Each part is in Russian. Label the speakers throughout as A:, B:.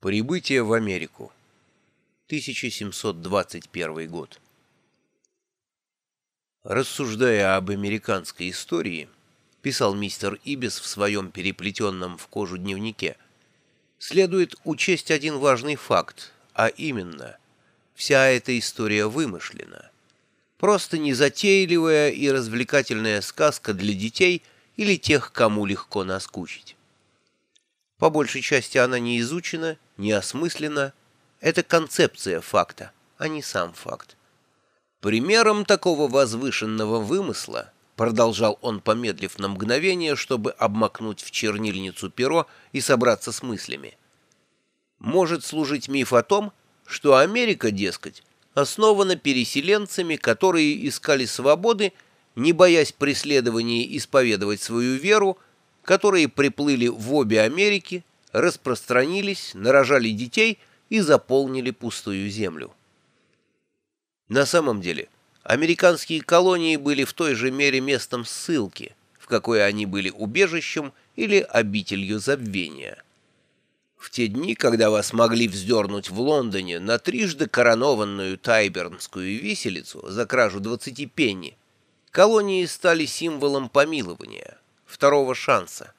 A: Прибытие в Америку. 1721 год. Рассуждая об американской истории, писал мистер Ибис в своем переплетенном в кожу дневнике, следует учесть один важный факт, а именно, вся эта история вымышлена. Просто незатейливая и развлекательная сказка для детей или тех, кому легко наскучить. По большей части она не изучена, не осмыслена. Это концепция факта, а не сам факт. Примером такого возвышенного вымысла, продолжал он, помедлив на мгновение, чтобы обмакнуть в чернильницу перо и собраться с мыслями, может служить миф о том, что Америка, дескать, основана переселенцами, которые искали свободы, не боясь преследования исповедовать свою веру, которые приплыли в обе Америки, распространились, нарожали детей и заполнили пустую землю. На самом деле, американские колонии были в той же мере местом ссылки, в какой они были убежищем или обителью забвения. В те дни, когда вас могли вздернуть в Лондоне на трижды коронованную тайбернскую виселицу за кражу 20 пенни, колонии стали символом помилования – второго шанса.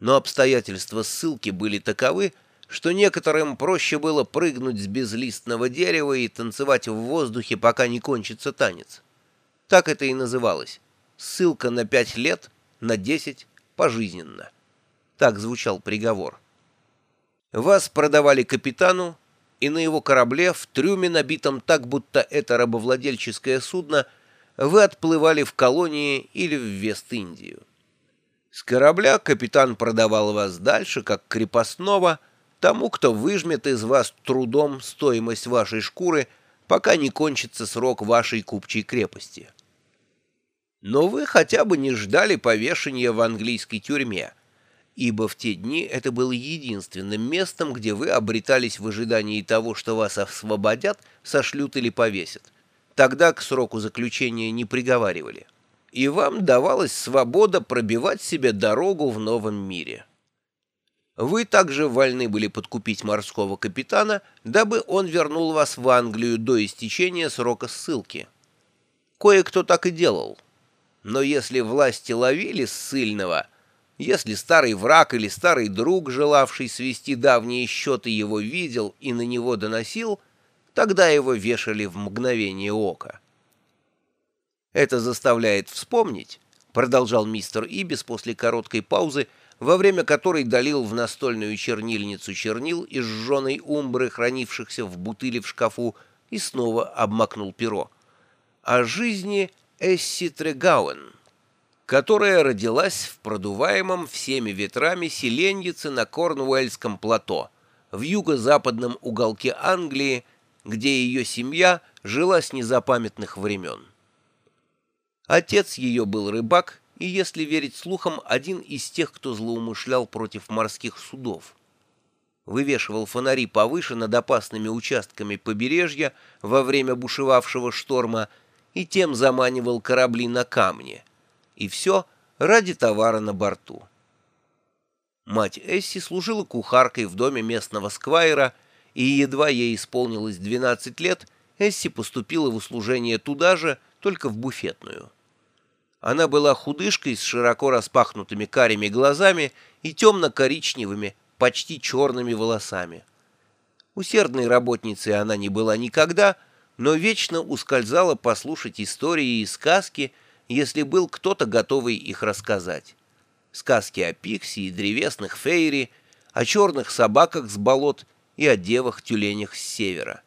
A: Но обстоятельства ссылки были таковы, что некоторым проще было прыгнуть с безлистного дерева и танцевать в воздухе, пока не кончится танец. Так это и называлось. Ссылка на пять лет, на десять, пожизненно. Так звучал приговор. Вас продавали капитану, и на его корабле, в трюме, набитом так, будто это рабовладельческое судно, вы отплывали в колонии или в Вест-Индию. С корабля капитан продавал вас дальше, как крепостного, тому, кто выжмет из вас трудом стоимость вашей шкуры, пока не кончится срок вашей купчей крепости. Но вы хотя бы не ждали повешения в английской тюрьме, ибо в те дни это было единственным местом, где вы обретались в ожидании того, что вас освободят, сошлют или повесят. Тогда к сроку заключения не приговаривали и вам давалась свобода пробивать себе дорогу в новом мире. Вы также вольны были подкупить морского капитана, дабы он вернул вас в Англию до истечения срока ссылки. Кое-кто так и делал. Но если власти ловили ссыльного, если старый враг или старый друг, желавший свести давние счеты, его видел и на него доносил, тогда его вешали в мгновение ока. Это заставляет вспомнить, продолжал мистер Ибис после короткой паузы, во время которой долил в настольную чернильницу чернил из жженой умбры, хранившихся в бутыле в шкафу, и снова обмакнул перо. О жизни Эсси Трегауэн, которая родилась в продуваемом всеми ветрами селеньице на Корнуэльском плато, в юго-западном уголке Англии, где ее семья жила с незапамятных времен. Отец ее был рыбак, и, если верить слухам, один из тех, кто злоумышлял против морских судов. Вывешивал фонари повыше над опасными участками побережья во время бушевавшего шторма и тем заманивал корабли на камни. И все ради товара на борту. Мать Эсси служила кухаркой в доме местного сквайра, и едва ей исполнилось 12 лет, Эсси поступила в услужение туда же, только в буфетную. Она была худышкой с широко распахнутыми карими глазами и темно-коричневыми, почти черными волосами. Усердной работницей она не была никогда, но вечно ускользала послушать истории и сказки, если был кто-то готовый их рассказать. Сказки о пикси и древесных фейри, о черных собаках с болот и о девах-тюленях с севера.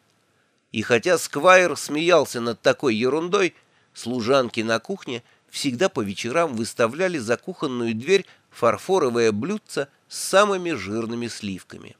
A: И хотя Сквайр смеялся над такой ерундой, служанки на кухне — всегда по вечерам выставляли за кухонную дверь фарфоровое блюдце с самыми жирными сливками.